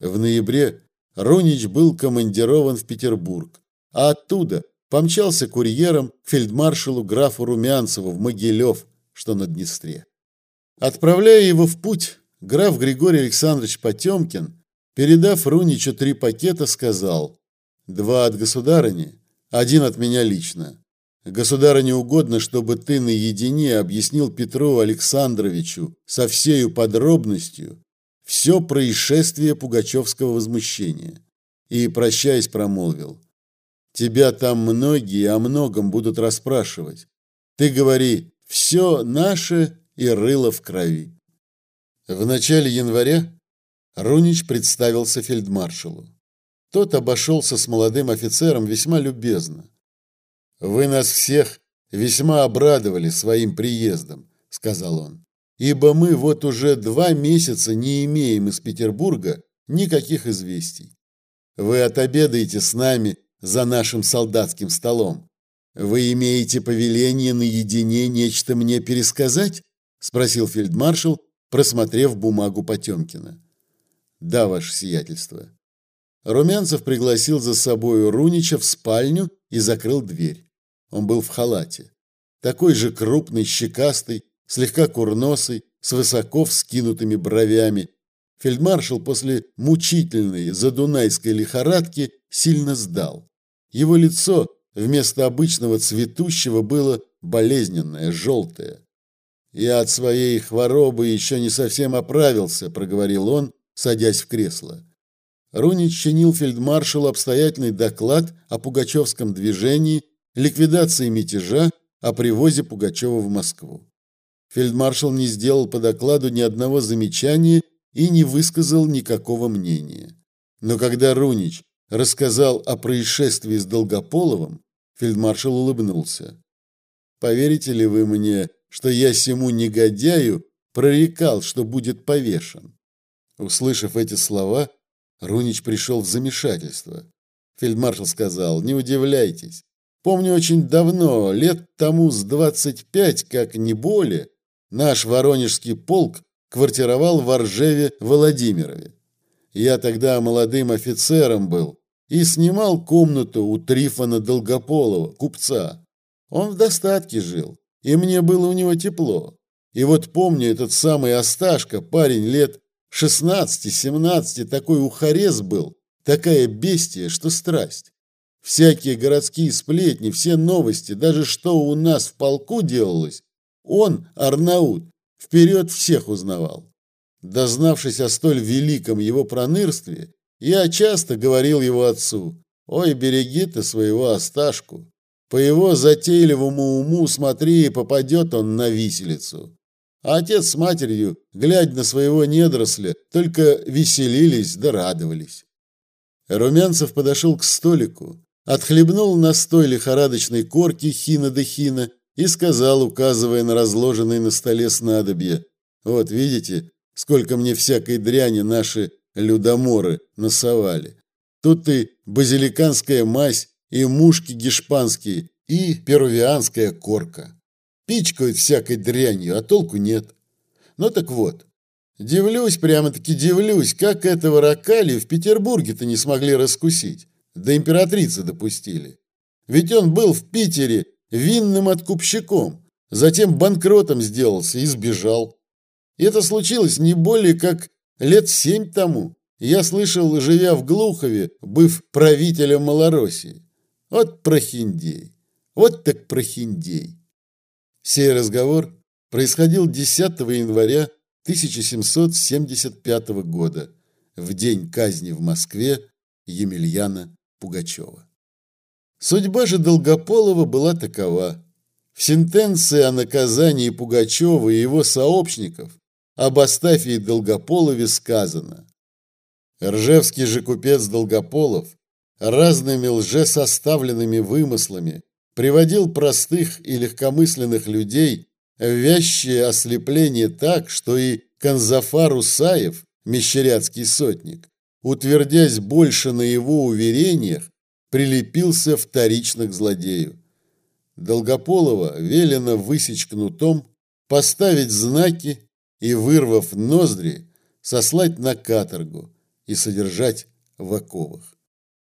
В ноябре Рунич был командирован в Петербург, а оттуда помчался курьером к фельдмаршалу графу Румянцеву в Могилев, что на Днестре. Отправляя его в путь, граф Григорий Александрович Потемкин, передав Руничу три пакета, сказал «Два от государыни, один от меня лично. Государыне угодно, чтобы ты наедине объяснил Петру Александровичу со всею подробностью все происшествие пугачевского возмущения. И, прощаясь, промолвил. Тебя там многие о многом будут расспрашивать. Ты говори, все наше и рыло в крови. В начале января Рунич представился фельдмаршалу. Тот обошелся с молодым офицером весьма любезно. «Вы нас всех весьма обрадовали своим приездом», — сказал он, «ибо мы вот уже два месяца не имеем из Петербурга никаких известий. Вы отобедаете с нами за нашим солдатским столом. Вы имеете повеление наедине нечто мне пересказать?» — спросил фельдмаршал, просмотрев бумагу Потемкина. «Да, ваше сиятельство». Румянцев пригласил за собой Рунича в спальню и закрыл дверь. Он был в халате. Такой же крупный, щекастый, слегка курносый, с высоко вскинутыми бровями. Фельдмаршал после мучительной задунайской лихорадки сильно сдал. Его лицо вместо обычного цветущего было болезненное, желтое. «Я от своей хворобы еще не совсем оправился», — проговорил он, садясь в кресло. Рунич чинил фельдмаршалу обстоятельный доклад о пугачевском движении ликвидации мятежа, о привозе Пугачева в Москву. Фельдмаршал не сделал по докладу ни одного замечания и не высказал никакого мнения. Но когда Рунич рассказал о происшествии с Долгополовым, фельдмаршал улыбнулся. «Поверите ли вы мне, что я сему негодяю прорекал, что будет повешен?» Услышав эти слова, Рунич пришел в замешательство. Фельдмаршал сказал, «Не удивляйтесь, Помню очень давно, лет тому с двадцать пять, как не более, наш воронежский полк квартировал в Оржеве Владимирове. Я тогда молодым офицером был и снимал комнату у Трифона Долгополова, купца. Он в достатке жил, и мне было у него тепло. И вот помню этот самый Осташка, парень лет 16-17, такой ухарез был, такая бестия, что страсть. Всякие городские сплетни, все новости, даже что у нас в полку делалось, он, Арнаут, вперед всех узнавал. Дознавшись о столь великом его пронырстве, я часто говорил его отцу, «Ой, береги ты своего Осташку. По его затейливому уму смотри, попадет он на виселицу». А отец с матерью, глядя на своего недоросля, только веселились да радовались. Румянцев подошел к столику, отхлебнул настой лихорадочной корки хина де хина и сказал, указывая на разложенные на столе снадобья, «Вот видите, сколько мне всякой дряни наши людоморы насовали. Тут и базиликанская мазь, и мушки гешпанские, и перувианская корка. Пичкают всякой дрянью, а толку нет. Ну так вот, дивлюсь, прямо-таки дивлюсь, как этого ракали в Петербурге-то не смогли раскусить. До императрицы допустили. Ведь он был в Питере винным откупщиком, затем банкротом сделался и сбежал. И это случилось не более как лет семь тому. Я слышал, живя в Глухове, быв правителем Малороссии. Вот прохиндей. Вот так прохиндей. Сей разговор происходил 10 января 1775 года, в день казни в Москве Емельяна Пугачева. Судьба же Долгополова была такова. В сентенции о наказании Пугачева и его сообщников об Астафии Долгополове сказано Ржевский же купец Долгополов разными лжесоставленными вымыслами приводил простых и легкомысленных людей в вязчее ослепление так, что и Канзафар Усаев, мещеряцкий сотник, утвердясь больше на его уверениях, прилепился вторично к злодею. Долгополова велено высечь кнутом, поставить знаки и, вырвав ноздри, сослать на каторгу, и содержать в оковах.